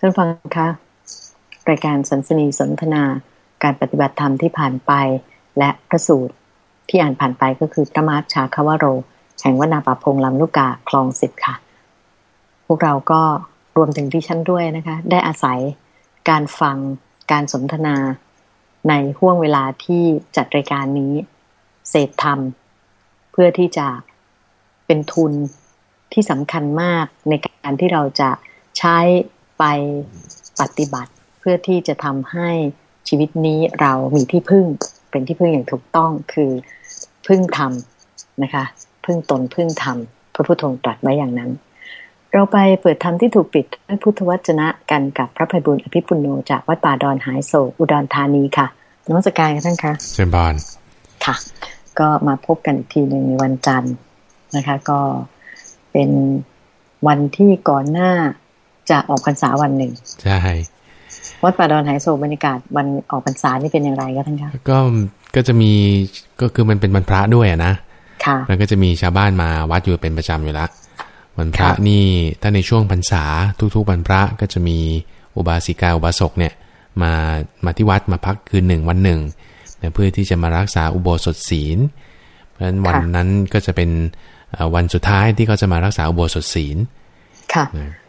ท่านฟังคะรายการสันสนีสนทนาการปฏิบัติธรรมที่ผ่านไป และพระสูตรที่อ่านผ่านไปก็คือพระมาร์ชาคาวโรแห่งวนาปาพงลำลูกกาคลองสิบค่ะ พวกเราก็รวมถึงที่ฉันด้วยนะคะ ได้อาศัยการฟังการสนทนา ในห่วงเวลาที่จัดรายการนี้เสพธรรม เพื่อที่จะเป็นทุนที่สำคัญมากในการที่เราจะใช้ ไปปฏิบัติเพื่อที่จะทำให้ชีวิตนี้เรามีที่พึ่งเป็นที่พึ่งอย่างถูกต้องคือพึ่งธรรมนะคะ พึ่งตนพึ่งธรรมพระพุทธองค์ตรัสไว้อย่างนั้น เราไปเปิดธรรมที่ถูกปิดด้วยพุทธวจนะกันกับพระภัยบุญอภิปุโนจากวัดป่าดอนหายโศกอุดรธานีค่ะน้องสกายท่านคะเจมบานค่ะ ก็มาพบกันอีกทีหนึ่งในวันจันทร์นะคะ ก็เป็นวันที่ก่อนหน้า จะออกพรรษาวันหนึ่งใช่วัดป่าดอนหายโศกบรรยากาศวันออกพรรษานี่เป็นอย่างไรคะท่านคะก็ก็จะมีก็คือมันเป็นวันพระด้วยนะค่ะแล้วก็จะมีชาวบ้านมาวัดอยู่เป็นประจำอยู่แล้ววันพระนี่ถ้าในช่วงพรรษาทุกๆวันพระก็จะมีอุบาสิกาอุบาสกเนี่ยมามาที่วัดมาพักคืนหนึ่งวันหนึ่งเพื่อที่จะมารักษาอุโบสถศีล เพราะฉะนั้นวันนั้นก็จะเป็นวันสุดท้ายที่เขาจะมารักษาอุโบสถศีล ค่ะ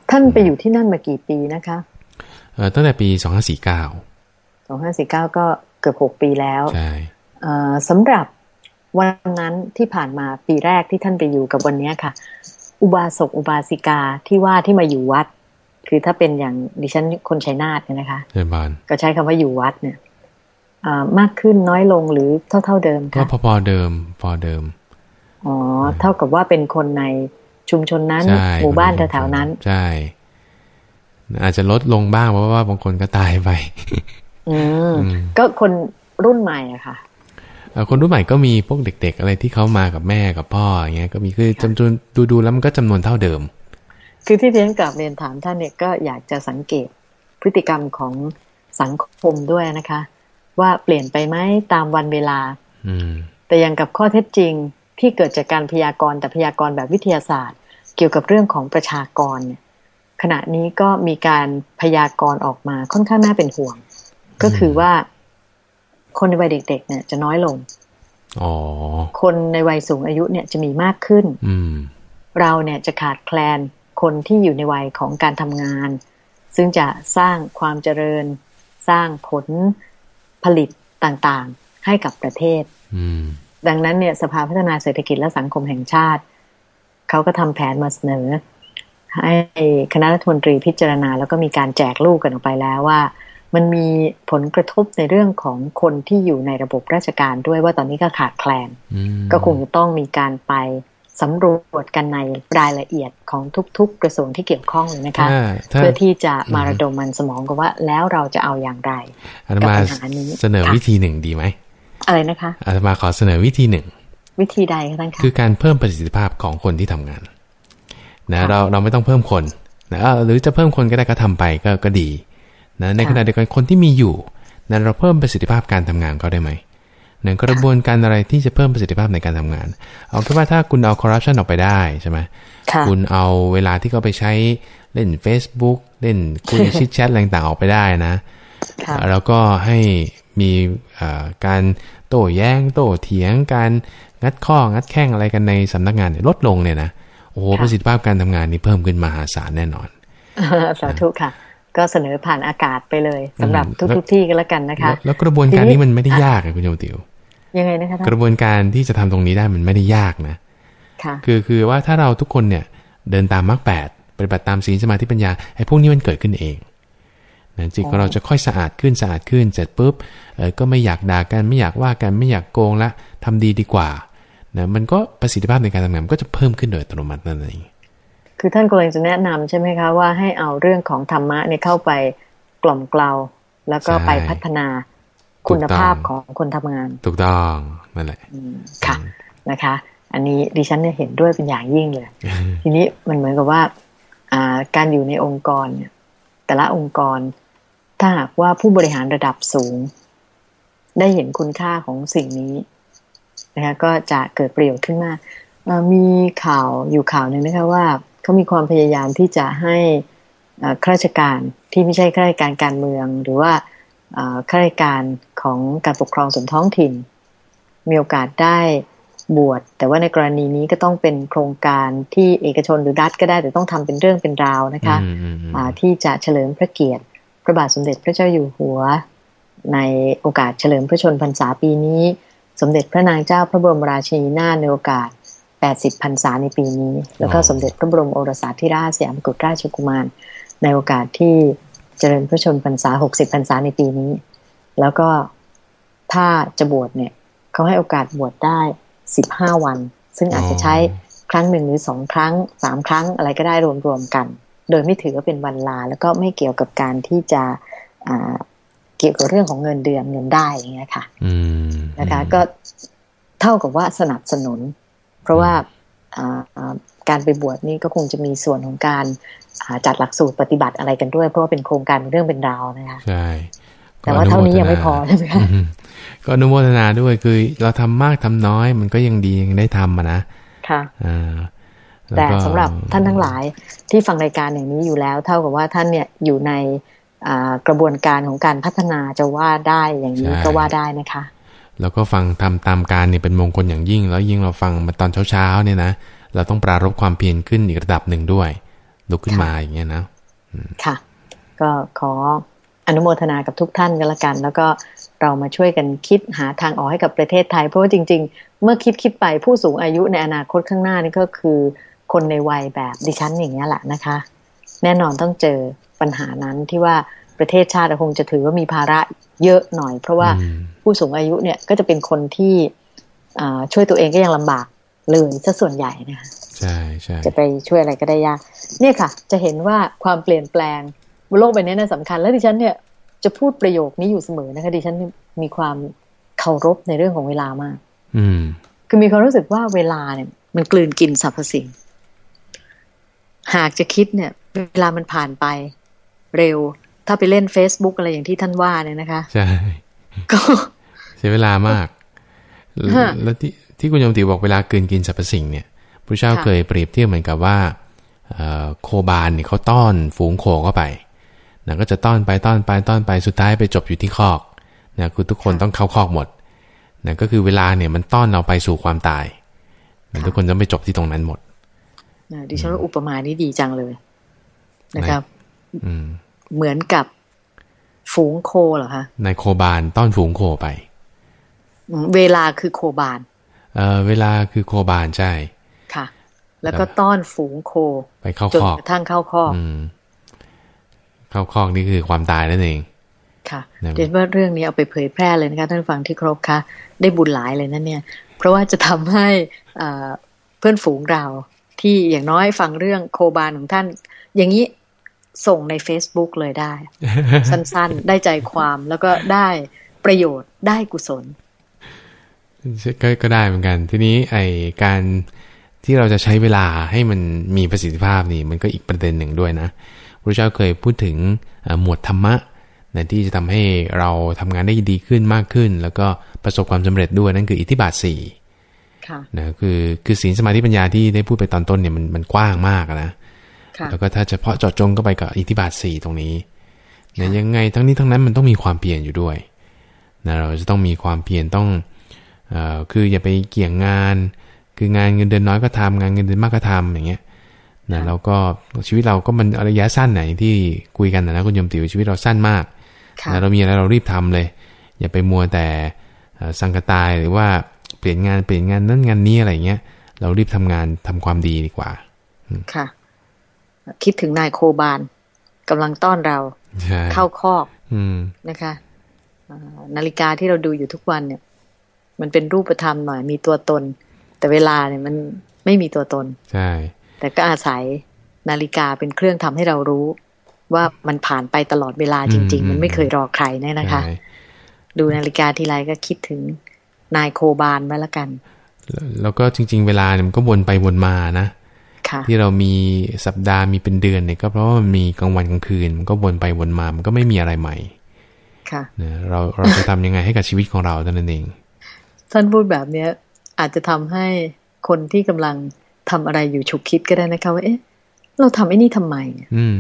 ท่านไปอยู่ที่นั่นมากี่ปีนะคะตั้งแต่ปีสองห้าสี่เก้าสองห้าสี่เก้าก็เกือบหกปีแล้วใช่สำหรับวันนั้นที่ผ่านมาปีแรกที่ท่านไปอยู่กับวันนี้ค่ะ อุบาสกอุบาสิกาที่ว่าที่มาอยู่วัด คือถ้าเป็นอย่างดิฉันคนชัยนาทเนี่ยนะคะเบานก็ใช้คำว่าอยู่วัดเนี่ยมากขึ้นน้อยลงหรือเท่าเท่าเดิมก็พอพอเดิมพอเดิมอ๋อเท่ากับว่าเป็นคนใน ชุมชนนั้น หมู่บ้านแถวๆนั้น ใช่ อาจจะลดลงบ้างเพราะว่าบางคนก็ตายไปอืมก็คนรุ่นใหม่อะค่ะคนรุ่นใหม่ก็มีพวกเด็ก ๆ อะไรที่เขามากับแม่กับพ่ออย่างเงี้ย ก็มีคือจำนวนดูดูแล้วมันก็จำนวนเท่าเดิม คือที่เรียนกลับเรียนถามท่านเนี่ยก็อยากจะสังเกตพฤติกรรมของสังคมด้วยนะคะ ว่าเปลี่ยนไปไหมตามวันเวลา อืแต่อย่างกับข้อเท็จจริงที่เกิดจากการพยากรณ์แต่พยากรณ์แบบวิทยาศาสตร์ เกี่ยวกับเรื่องของประชากรเนี่ยขณะนี้ก็มีการพยากรณ์ออกมาค่อนข้างน่าเป็นห่วง ก็คือว่าคนในวัยเด็ก ๆ เนี่ย จะน้อยลงคนในวัยสูงอายุเนี่ยจะมีมากขึ้นเราเนี่ยจะขาดแคลนคนที่อยู่ในวัยของการทำงาน ซึ่งจะสร้างความเจริญ สร้างผลผลิตต่างๆ ให้กับประเทศดังนั้นเนี่ยสภาพัฒนาเศรษฐกิจและสังคมแห่งชาติ เขาก็ทำแผนมาเสนอ ให้คณะรัฐมนตรีพิจารณา แล้วก็มีการแจกลูกกันออกไปแล้วว่า มันมีผลกระทบในเรื่องของคนที่อยู่ในระบบราชการด้วยว่าตอนนี้ก็ขาดแคลน ก็คงจะต้องมีการไปสำรวจกันในรายละเอียดของทุก ๆ กระทรวงที่เกี่ยวข้องเลยนะคะเพื่อที่จะมาระดมมันสมองกันว่าแล้วเราจะเอาอย่างไรกับปัญหานี้เสนอวิธีหนึ่งดีไหมอะไรนะคะอาตมาขอเสนอวิธีหนึ่ง วิธีใดคะท่านคะคือการเพิ่มประสิทธิภาพของคนที่ทำงานนะเราเราไม่ต้องเพิ่มคนนะหรือจะเพิ่มคนก็ได้ก็ทำไปก็ก็ดีนะในขณะเดียวกันคนที่มีอยู่นะเราเพิ่มประสิทธิภาพการทำงานเขาได้ไหมหนึ่งกระบวนการอะไรที่จะเพิ่มประสิทธิภาพในการทำงาน เอาแค่ว่าถ้าคุณเอาคอร์รัปชันออกไปได้ใช่ไหมคุณเอาเวลาที่เขาไปใช้เล่น Facebook เล่นคุยชิดแชทอะไรต่างออกไปได้นะ แล้วก็ให้มีการ โต้แย้ง โต้เถียงการงัดข้องัดแข้งอะไรกันในสำนักงานลดลงเนี่ยนะโอ้โหประสิทธิภาพการทำงานนี่เพิ่มขึ้นมหาศาลแน่นอนสาธุค่ะ ก็เสนอผ่านอากาศไปเลยสำหรับทุกๆที่ก็แล้วกันนะคะ แล้วกระบวนการนี้มันไม่ได้ยากคุณโยติวยังไงนะคะกระบวนการที่จะทำตรงนี้ได้มันไม่ได้ยากนะค่ะคือคือว่าถ้าเราทุกคนเนี่ยเดินตามมรรคแปดปฏิบัติตามศีลสมาธิปัญญาไอ้พวกนี้มันเกิดขึ้นเอง นะจิตของเราจะค่อยสะอาดขึ้นสะอาดขึ้นเสร็จปุ๊บเออก็ไม่อยากด่ากันไม่อยากว่ากันไม่อยากโกงละทำดีดีกว่านะมันก็ประสิทธิภาพในการทำงานก็จะเพิ่มขึ้นโดยอัตโนมัตินั่นเองคือท่านกำลังจะแนะนำใช่ไหมคะว่าให้เอาเรื่องของธรรมะเนี่ยเข้าไปกล่อมเกลาแล้วก็ไปพัฒนาคุณภาพของคนทำงาน ถูกต้องนั่นแหละค่ะนะคะ อันนี้ดิฉันเนี่ยเห็นด้วยเป็นอย่างยิ่งเลย ทีนี้มันเหมือนกับว่าอ่าการอยู่ในองค์กรเนี่ยแต่ละองค์กร ถ้าหากว่าผู้บริหารระดับสูง ได้เห็นคุณค่าของสิ่งนี้นะคะก็จะเกิดประโยชน์ขึ้นมากมีข่าวอยู่ข่าวหนึ่งนะคะว่าเขามีความพยายามที่จะให้ข้าราชการที่ไม่ใช่ข้าราชการการเมือง หรือว่าข้าราชการของการปกครองส่วนท้องถิ่น มีโอกาสได้บวชแต่ว่าในกรณีนี้ก็ต้องเป็นโครงการที่เอกชนหรือรัฐก็ได้แต่ต้องทำเป็นเรื่องเป็นราวนะคะะที่จะเฉลิมพระเกียรติพ ระบาทสมเด็จพระเจ้าอยู่หัว ในโอกาสเฉลิมพระชนพรรษาปีนี้ สมเด็จพระนางเจ้าพระบรมราชินีนาถในโอกาส 80 พรรษาในปีนี้ แล้วก็สมเด็จพระบรมโอรสาธิราชสยามกุฎราชกุมาร ในโอกาสที่เจริญพระชนพรรษา 60 พรรษาในปีนี้ แล้วก็ถ้าจะบวชเนี่ยเขาให้โอกาสบวชได้สิบห้าวัน ซึ่งอาจจะใช้ครั้งหนึ่งหรือสองครั้งสามครั้งอะไรก็ได้รวมๆกัน โดยไม่ถือว่าเป็นวันลา แล้วก็ไม่เกี่ยวกับการที่จะเกี่ยวกับเรื่องของเงินเดือนเงินได้อย่างเงี้ยค่ะนะคะ ก็เท่ากับว่าสนับสนุน เพราะว่าการไปบวชนี่ก็คงจะมีส่วนของการจัดหลักสูตรปฏิบัติอะไรกันด้วย เพราะว่าเป็นโครงการเป็นเรื่องเป็นราวนะคะใช่แต่ว่าเท่านี้ยังไม่พอใช่ไหมคะก็อนุโมทนาด้วยคือ เราทำมากทำน้อยมันก็ยังดียังได้ทำมานะค่ะ แต่สำหรับท่านทั้งหลายที่ฟังรายการอย่างนี้อยู่แล้ว เท่ากับว่าท่านเนี่ยอยู่ในกระบวนการของการพัฒนาจะว่าได้อย่างนี้ก็ว่าได้นะคะ แล้วก็ฟังทำตามการเนี่ยเป็นมงคลอย่างยิ่ง แล้วยิ่งเราฟังมาตอนเช้าๆเนี่ยนะเราต้องปรารบความเพียรขึ้นอีกระดับหนึ่งด้วยลุกขึ้นมาอย่างเงี้ยนะค่ะ ก็ขออนุโมทนากับทุกท่านกันละกัน แล้วก็เรามาช่วยกันคิดหาทางออกให้กับประเทศไทย เพราะว่าจริง ๆ เมื่อคิดคิดไปผู้สูงอายุในอนาคตข้างหน้านี่ก็คือ คนในวัยแบบดิฉันอย่างนี้แหละนะคะ แน่นอนต้องเจอปัญหานั้นที่ว่าประเทศชาติคงจะถือว่ามีภาระเยอะหน่อย เพราะว่าผู้สูงอายุเนี่ยก็จะเป็นคนที่ช่วยตัวเองก็ยังลำบากเลยซะส่วนใหญ่นะคะใช่ใช่จะไปช่วยอะไรก็ได้ยากเนี่ยค่ะ จะเห็นว่าความเปลี่ยนแปลงบนโลกใบนี้น่าสำคัญ และดิฉันเนี่ยจะพูดประโยคนี้อยู่เสมอนะคะดิฉันมีความเคารพในเรื่องของเวลามาก อืม คือมีความรู้สึกว่าเวลาเนี่ย มันกลืนกินสรรพสิ่ง หากจะคิดเนี่ย เวลามันผ่านไป เร็ว ถ้าไปเล่น Facebook อะไรอย่างที่ท่านว่าเนี่ยนะคะ ใช่ ก็เสียเวลามาก แล้วที่ที่คุณโยมติบอกเวลาเกินกินสรรพสิ่งเนี่ยพระเจ้าเคยเปรียบเทียบเหมือนกับว่าโคบานเนี่ยเขาต้อนฝูงโคเข้าไปนะก็จะต้อนไปต้อนไปต้อนไปสุดท้ายไปจบอยู่ที่คอกนะคือทุกคนต้องเข้าคอกหมดนะก็คือเวลาเนี่ยมันต้อนเราไปสู่ความตายนะทุกคนจะไม่จบที่ตรงนั้นหมดนะ ดิฉันว่าอุปมานี้ดีจังเลยนะครับเหมือนกับฝูงโคเหรอคะในโคบานต้อนฝูงโคไป เวลาคือโคบานเออเวลาคือโคบานใช่ค่ะ แล้วก็ต้อนฝูงโค ไปเข้าคอกจนกระทั่งเข้าคอกเข้าคอกนี่คือความตายนั่นเองค่ะเดี๋ยวว่าเรื่องนี้เอาไปเผยแพร่เลยนะคะท่านฟังที่ครบคะได้บุญหลายเลยนั่นเนี่ย เพราะว่าจะทำให้เพื่อนฝูงเรา ที่อย่างน้อยฟังเรื่องโคบานของท่าน อย่างนี้ส่งใน Facebook เลยได้ สั้นๆ ได้ใจความแล้วก็ได้ประโยชน์ได้กุศลก็ก็ได้เหมือนกัน ทีนี้ไอการที่เราจะใช้เวลาให้มันมีประสิทธิภาพนี่ มันก็อีกประเด็นหนึ่งด้วยนะพระเจ้าเคยพูดถึงหมวดธรรมะนะที่จะทำให้เราทำงานได้ดีขึ้นมากขึ้น แล้วก็ประสบความสำเร็จด้วยนั่นคืออิทธิบาทสี่ นะคือคือศีลสมาธิปัญญาที่ได้พูดไปตอนต้นเนี่ยมันมันกว้างมากนะแล้วก็ถ้าเฉพาะเจาะจงก็ไปกับอิทธิบาทสี่ตรงนี้นะยังไงทั้งนี้ทั้งนั้นมันต้องมีความเปลี่ยนอยู่ด้วยนะเราจะต้องมีความเปลี่ยนต้องอคืออย่าไปเกี่ยงงาน คืองานเงินเดือนน้อยก็ทำงานเงินเดือนมากก็ทำอย่างเงี้ยนะแล้วก็ชีวิตเราก็มันระยะสั้นไหนที่คุยกันนะคุณยมติวชีวิตเราสั้นมากนะเรามีอะไรเรารีบทำเลย อย่าไปมัวแต่สังกตายหรือว่า เปลี่ยนงานเปลี่ยนงานนั้นงานนี้อะไรเงี้ยเรารีบทำงานทำความดีดีกว่าค่ะ คิดถึงนายโคบานกำลังต้อนเราเข้าคอกนะคะนาฬิกาที่เราดูอยู่ทุกวันเนี่ย มันเป็นรูปธรรมหน่อย มีตัวตน แต่เวลาเนี่ยมันไม่มีตัวตน ใช่ แต่ก็อาศัยนาฬิกาเป็นเครื่องทำให้เรารู้ ว่ามันผ่านไปตลอดเวลาจริง ๆ มันไม่เคยรอใครเนี่ยนะคะ ดูนาฬิกาทีไรก็คิดถึง นายโคบานไว้ละกัน แล้วก็จริง ๆ เวลาเนี่ยมันก็วนไปวนมานะที่เรามีสัปดาห์มีเป็นเดือนเนี่ยก็เพราะว่ามันมีกลางวันกลางคืนมันก็วนไปวนมามันก็ไม่มีอะไรใหม่ ค่ะเราเราจะทำยังไงให้กับชีวิตของเราเท่านั้นเอง ท่านพูดแบบเนี้ย อาจจะทำให้คนที่กำลังทำอะไรอยู่ฉุกคิดก็ได้นะคะว่าเอ๊ะ เราทำไอ้นี่ทำไมอืม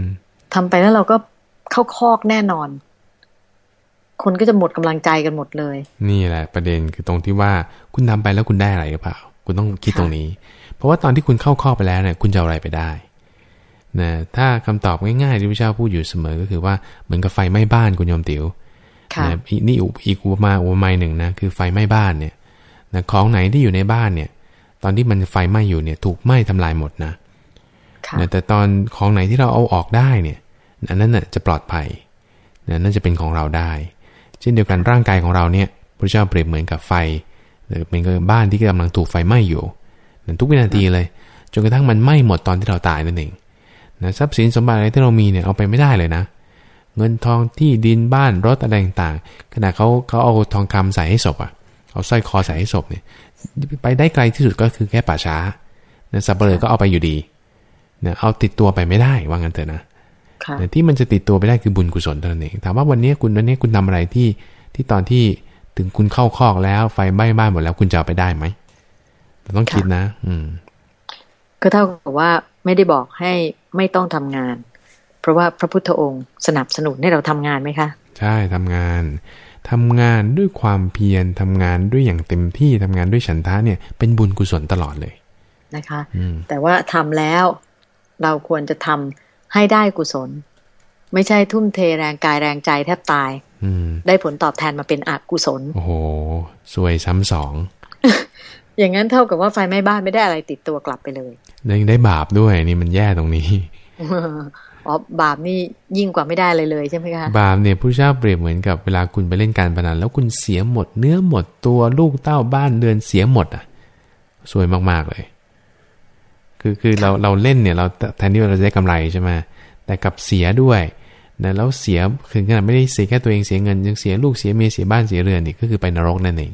ทำไปแล้วเราก็เเข้าคอกแน่นอน คนก็จะหมดกำลังใจกันหมดเลย นี่แหละประเด็นคือตรงที่ว่าคุณทำไปแล้วคุณได้อะไรหรือเปล่า คุณต้องคิดตรงนี้ เพราะว่าตอนที่คุณเข้าคอกไปแล้วเนี่ยคุณจะอะไรไปได้นะถ้าคำตอบง่ายๆที่พระเจ้าพูดอยู่เสมอก็คือว่าเหมือนกับไฟไหม้บ้านคุณยมติว๋วนะนี่อีกอุปมาอุปไมยหนึ่งนะคือไฟไหม้บ้านเนี่ยนะของไหนที่อยู่ในบ้านเนี่ย ตอนที่มันไฟไหม้อยู่เนี่ย ถูกไหม้ทำลายหมดนะนะแต่ตอนของไหนที่เราเอาออกได้เนี่ยอันนั้นน่ะจะปลอดภัยนะนั่นจะเป็นของเราได้ เช่นเดียวกันร่างกายของเราเนี่ยพระเจ้าเปรียบเหมือนกับไฟหรือเป็นกับบ้านที่กำลังถูกไฟไหม้อยู่นะทุกวินาทีเลยจนกระทั่งมันไหม้หมดตอนที่เราตายนั่นเองนะทรัพย์สินสมบัติอะไรที่เรามีเนี่ยเอาไปไม่ได้เลยนะ เงินทองที่ดินบ้านรถอะไรต่างๆขณะเขาเขาเอาทองคำใส่ให้ศพอะเอาสร้อยคอใส่ให้ศพเนี่ยไปได้ไกลที่สุดก็คือแค่ป่าช้านี่ยสับเปลือก็เอาไปอยู่ดีเนี่ยเอาติดตัวไปไม่ได้ว่างั้นเถอะนะ เนี่ยที่มันจะติดตัวไปได้คือบุญกุศลเท่านั้นเองถามว่าวันนี้คุณวันนี้คุณทำอะไรที่ที่ตอนที่ถึงคุณเข้าคอกแล้ว ไฟไหม้บ้านหมดแล้วคุณจะเอาไปได้ไหมต้องคิดนะ อืม ก็เท่ากับว่าไม่ได้บอกให้ไม่ต้องทำงาน เพราะว่าพระพุทธองค์สนับสนุนให้เราทำงานไหมคะ ใช่ทำงานทำงานด้วยความเพียรทำงานด้วยอย่างเต็มที่ทำงานด้วยฉันทะเนี่ย เป็นบุญกุศลตลอดเลยนะคะ แต่ว่าทำแล้วเราควรจะทำ ให้ได้กุศล ไม่ใช่ทุ่มเทแรงกายแรงใจแทบตายได้ผลตอบแทนมาเป็นอกุศล โอ้โหสวยซ้ำสอง อย่างนั้นเท่ากับว่าไฟไหม้บ้านไม่ได้อะไรติดตัวกลับไปเลยยังได้บาปด้วยนี่มันแย่ตรงนี้อ๋อบาปนี่ยิ่งกว่าไม่ได้เลยเลยใช่ไหมคะบาปเนี่ยผู้เจ้าเปรียบเหมือนกับเวลาคุณไปเล่นการพนันแล้วคุณเสียหมด เนื้อหมดตัวลูกเต้าบ้านเดือนเสียหมด อะ สวยมากๆเลย คือคือเราเราเล่นเนี่ยเราแทนที่เราจะได้กำไรใช่ไหมแต่กับเสียด้วยนะแล้วเสียคือขนาดไม่ได้เสียแค่ตัวเองเสียเงิน ยังเสียลูกเสียเมียเสียบ้านเสียเรือนนี่ก็คือไปนรกนั่นเอง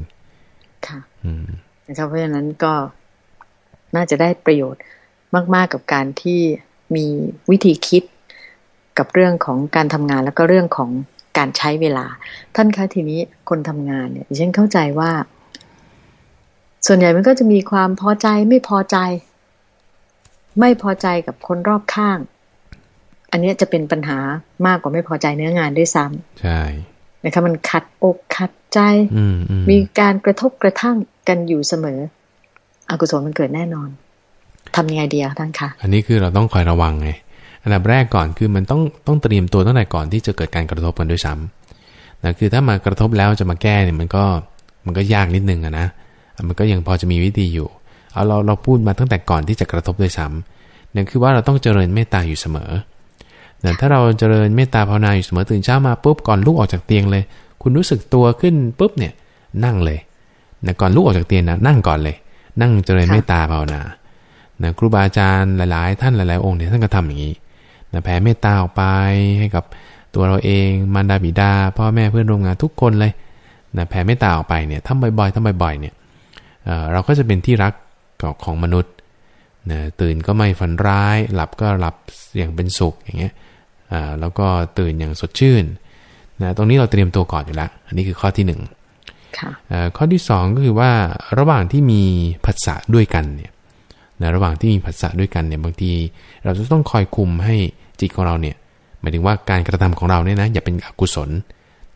ค่ะ อืมนะครับเพราะฉะนั้นก็น่าจะได้ประโยชน์มาก ๆ กับการที่มีวิธีคิดกับเรื่องของการทำงานแล้วก็เรื่องของการใช้เวลา ท่านคะทีนี้คนทำงานเนี่ยดิฉันเข้าใจว่า ส่วนใหญ่มันก็จะมีความพอใจไม่พอใจ ไม่พอใจกับคนรอบข้าง อันนี้จะเป็นปัญหามากกว่าไม่พอใจเนื้องานด้วยซ้ำใช่นะคะมันขัดอกขัดใจมีการกระทบกระทั่งกันอยู่เสมอ อกุศลมันเกิดแน่นอนทำยังไงดีคะท่านคะอันนี้คือเราต้องคอยระวังไงอันดับแรกก่อนคือมันต้องต้องเตรียมตัวตั้งแต่ก่อนที่จะเกิดการกระทบกันด้วยซ้ำนะคือถ้ามากระทบแล้วจะมาแก้เนี่ยมันก็มันก็ยากนิดนึงอะนะมันก็ยังพอจะมีวิธีอยู่ เอาเราเราพูดมาตั้งแต่ก่อนที่จะกระทบด้วยซ้ำนั่นคือว่าเราต้องเจริญเมตตาอยู่เสมอนะถ้าเราเจริญเมตตาภาวนาอยู่เสมอตื่นเช้ามาปุ๊บก่อนลุกออกจากเตียงเลย คุณรู้สึกตัวขึ้นปุ๊บเนี่ยนั่งเลยนะก่อนลุกออกจากเตียงนะนั่งก่อนเลย นั่งเจริญเมตตาภาวนานะครูบาอาจารย์หลาย ๆ ท่านหลาย ๆ องค์เนี่ยท่านก็ทำอย่างนี้นะแผ่เมตตาออกไปให้กับตัวเราเองมารดาบิดา พ่อแม่เพื่อนร่วมงานทุกคนเลยนะแผ่เมตตาออกไปเนี่ยทำบ่อย ๆทำบ่อยๆเนี่ยเราก็จะเป็นที่รัก ของมนุษย์นะตื่นก็ไม่ฝันร้าย หลับก็หลับอย่างเป็นสุขอย่างเงี้ยแล้วก็ตื่นอย่างสดชื่นนะตรงนี้เราเตรียมตัวก่อนอยู่แล้ว อันนี้คือข้อที่หนึ่งข้อที่สองก็คือว่าระหว่างที่มีผัสสะด้วยกันเนี่ยนะระหว่างที่มีผัสสะด้วยกันเนี่ยบางที เราจะต้องคอยคุมให้จิตของเราเนี่ยหมายถึงว่าการกระทำของเราเนี่ยนะอย่าเป็นอกุศล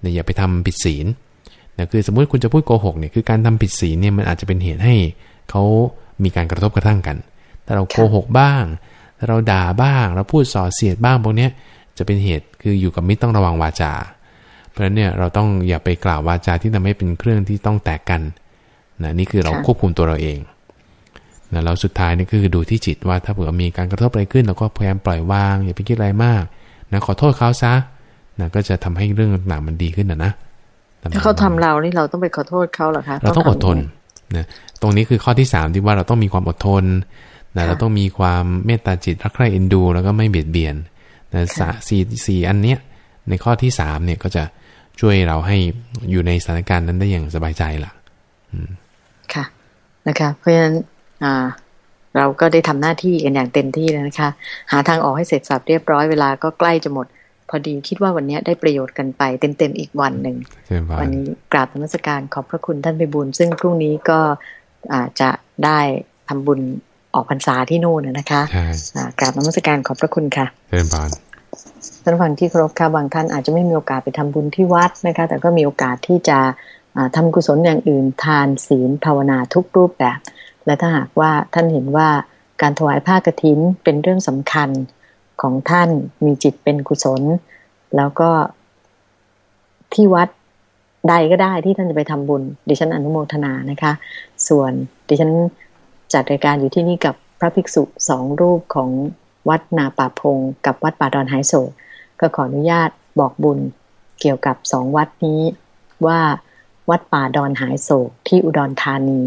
นะอย่าไปทำผิดศีลนะคือสมมุติคุณจะพูดโกหกเนี่ยคือการทำผิดศีลเนี่ยมันอาจจะเป็นเหตุให้เขา มีการกระทบกระทั่งกัน ถ้าเราโกหกบ้าง ถ้าเราด่าบ้าง เราพูดส่อเสียดบ้างพวกนี้จะเป็นเหตุคืออยู่กับมิตรต้องระวังวาจา เพราะฉะนั้นเนี่ยเราต้องอย่าไปกล่าววาจาที่ทำให้เป็นเครื่องที่ต้องแตกกันนะนี่คือเราควบคุมตัวเราเองนะแล้วสุดท้ายนี่คือดูที่จิตว่าถ้าเผื่อมีการกระทบอะไรขึ้นเราก็พยายามปล่อยวางอย่าไปคิดอะไรมากนะขอโทษเขาซะนะก็จะทำให้เรื่องต่างๆมันดีขึ้นนะนะถ้าเขาทำเรานี่เราต้องไปขอโทษเขาเหรอคะเราต้องอดทน นะตรงนี้คือข้อที่สามที่ว่าเราต้องมีความอดทนนะเราต้องมีความเมตตาจิตรักใคร่เอ็นดู แล้วก็ไม่เบียดเบียนนะสี่สี่อันเนี้ยในข้อที่สามเนี่ยก็จะช่วยเราให้อยู่ในสถานการณ์นั้นได้อย่างสบายใจล่ะค่ะนะคะเพราะฉะนั้นอ่าเราก็ได้ทำหน้าที่กันอย่างเต็มที่แล้วนะคะ หาทางออกให้เสร็จสับเรียบร้อยเวลาก็ใกล้จะหมด พอดีคิดว่าวันนี้ได้ประโยชน์กันไปเต็มๆอีกวันหนึ่งวันนี้กราบธรรมสการขอบพระคุณท่านไปบุญซึ่งพรุ่งนี้ก็อาจจะได้ทำบุญออกพรรษาที่นู่นนะคะกราบนมัสการขอบพระคุณค่ะเชิญบานท่านฟังที่เคารพค่ะบางท่านอาจจะไม่มีโอกาสไปทำบุญที่วัดนะคะ แต่ก็มีโอกาสที่จะทำกุศลอย่างอื่น ทานศีลภาวนาทุกรูปแบบ และถ้าหากว่าท่านเห็นว่าการถวายผ้ากรถินเป็นเรื่องสำคัญ ของท่านมีจิตเป็นกุศล แล้วก็ที่วัดใดก็ได้ที่ท่านจะไปทำบุญ ดิฉันอนุโมทนานะคะ ส่วนดิฉันจัดรายการอยู่ที่นี่กับพระภิกษุสองรูปของวัดนาป่าพงกับวัดป่าดอนไฮโศก็ขออนุญาตบอกบุญเกี่ยวกับสองวัดนี้ว่าวัดป่าดอนหายโศกที่อุดรธานี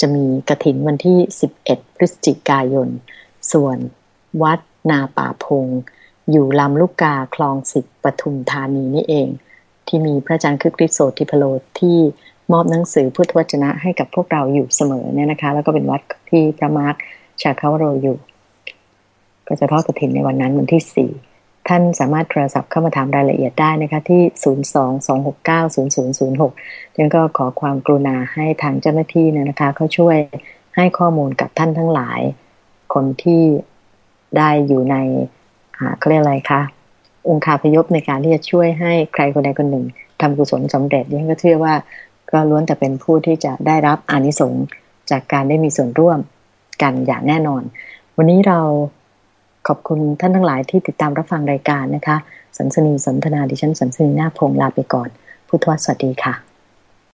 จะมีกระถินวันที่ 11 พฤศจิกายน ส่วนวัด นาป่าพง อยู่ลำลูกกาคลองสิบปทุมธานีนี่เอง ที่มีพระอาจารย์คึกฤทธิ์โสติพโลที่มอบหนังสือพุทธวจนะให้กับพวกเราอยู่เสมอเนี่ยนะคะ แล้วก็เป็นวัดที่พระมาร์คชาคาวโรอยู่ ก็จะทอดกระถินในวันนั้นวันที่สี่ท่านสามารถโทรศัพท์เข้ามาถามรายละเอียดได้นะคะ ที่ 022690006ยังก็ขอความกรุณาให้ทางเจ้าหน้าที่เนี่ยนะคะเขาช่วยให้ข้อมูลกับท่านทั้งหลาย คนที่ ได้อยู่ในเขาเรียกอะไรคะองค์คาพยพในการที่จะช่วยให้ใครคนใดคนหนึ่งทำกุศลสำเร็จยังก็เชื่อว่าก็ล้วนแต่เป็นผู้ที่จะได้รับอานิสงส์จากการได้มีส่วนร่วมกันอย่างแน่นอน วันนี้เราขอบคุณท่านทั้งหลายที่ติดตามรับฟังรายการนะคะ สันสนีสนทนาดิฉันสันสนีนาพงลาไปก่อน พุทธวสวัสดีค่ะ